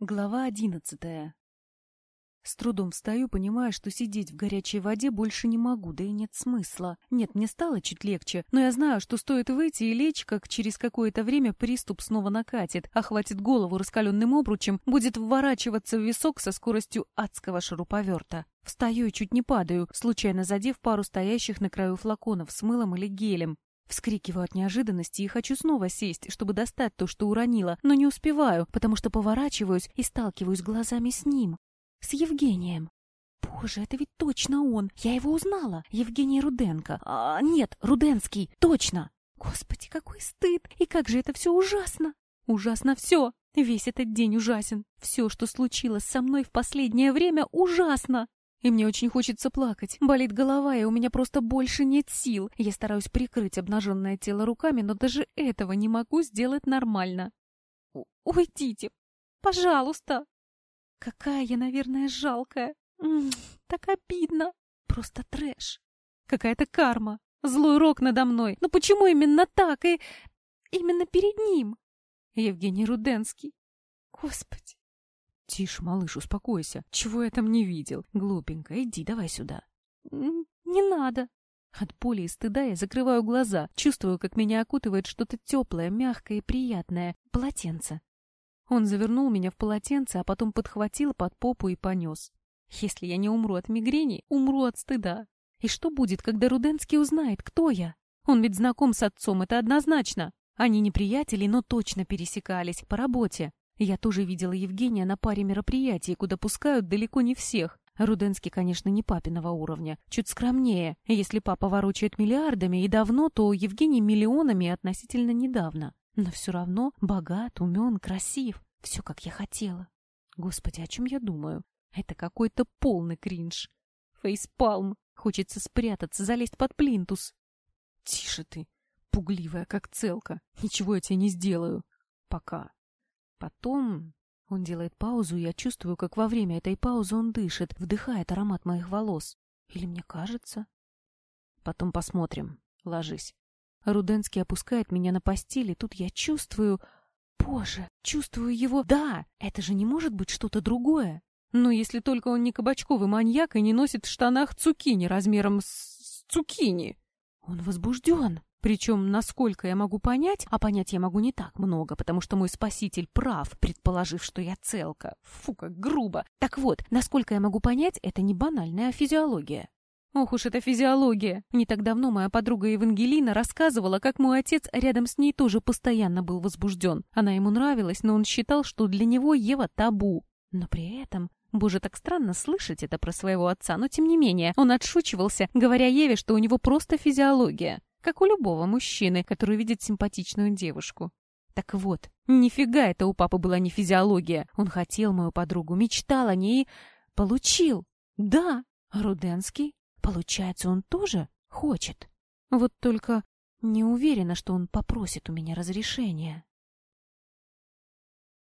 Глава одиннадцатая. С трудом встаю, понимая, что сидеть в горячей воде больше не могу, да и нет смысла. Нет, мне стало чуть легче, но я знаю, что стоит выйти и лечь, как через какое-то время приступ снова накатит, охватит голову раскаленным обручем, будет вворачиваться в висок со скоростью адского шуруповерта. Встаю и чуть не падаю, случайно задев пару стоящих на краю флаконов с мылом или гелем. Вскрикиваю от неожиданности и хочу снова сесть, чтобы достать то, что уронила, но не успеваю, потому что поворачиваюсь и сталкиваюсь глазами с ним. С Евгением. Боже, это ведь точно он. Я его узнала. Евгений Руденко. А, нет, Руденский. Точно. Господи, какой стыд. И как же это все ужасно. Ужасно все. Весь этот день ужасен. Все, что случилось со мной в последнее время, ужасно. И мне очень хочется плакать. Болит голова, и у меня просто больше нет сил. Я стараюсь прикрыть обнаженное тело руками, но даже этого не могу сделать нормально. Уйдите, пожалуйста. Какая я, наверное, жалкая. М -м, так обидно. Просто трэш. Какая-то карма. Злой рок надо мной. Но почему именно так и именно перед ним? Евгений Руденский. Господи. «Тише, малыш, успокойся. Чего я там не видел? Глупенько, иди, давай сюда». «Не надо». От боли и стыда я закрываю глаза, чувствую, как меня окутывает что-то теплое, мягкое и приятное. Полотенце. Он завернул меня в полотенце, а потом подхватил под попу и понес. Если я не умру от мигрени, умру от стыда. И что будет, когда Руденский узнает, кто я? Он ведь знаком с отцом, это однозначно. Они не приятели, но точно пересекались по работе. Я тоже видела Евгения на паре мероприятий, куда пускают далеко не всех. Руденский, конечно, не папиного уровня, чуть скромнее. Если папа ворочает миллиардами и давно, то Евгений миллионами относительно недавно. Но все равно богат, умен, красив. Все, как я хотела. Господи, о чем я думаю? Это какой-то полный кринж. Фейспалм. Хочется спрятаться, залезть под плинтус. Тише ты, пугливая, как целка. Ничего я тебе не сделаю. Пока. Потом он делает паузу, и я чувствую, как во время этой паузы он дышит, вдыхает аромат моих волос. Или мне кажется? Потом посмотрим. Ложись. Руденский опускает меня на постели, тут я чувствую... Боже, чувствую его... Да, это же не может быть что-то другое. Но если только он не кабачковый маньяк и не носит в штанах цукини размером с цукини. Он возбужден. Причем, насколько я могу понять, а понять я могу не так много, потому что мой спаситель прав, предположив, что я целка. Фу, как грубо. Так вот, насколько я могу понять, это не банальная физиология. Ох уж эта физиология. Не так давно моя подруга Евангелина рассказывала, как мой отец рядом с ней тоже постоянно был возбужден. Она ему нравилась, но он считал, что для него Ева табу. Но при этом Боже, так странно слышать это про своего отца, но тем не менее, он отшучивался, говоря Еве, что у него просто физиология как у любого мужчины, который видит симпатичную девушку. Так вот, нифига это у папы была не физиология. Он хотел мою подругу, мечтал о ней получил. Да, Руденский, получается, он тоже хочет. Вот только не уверена, что он попросит у меня разрешения.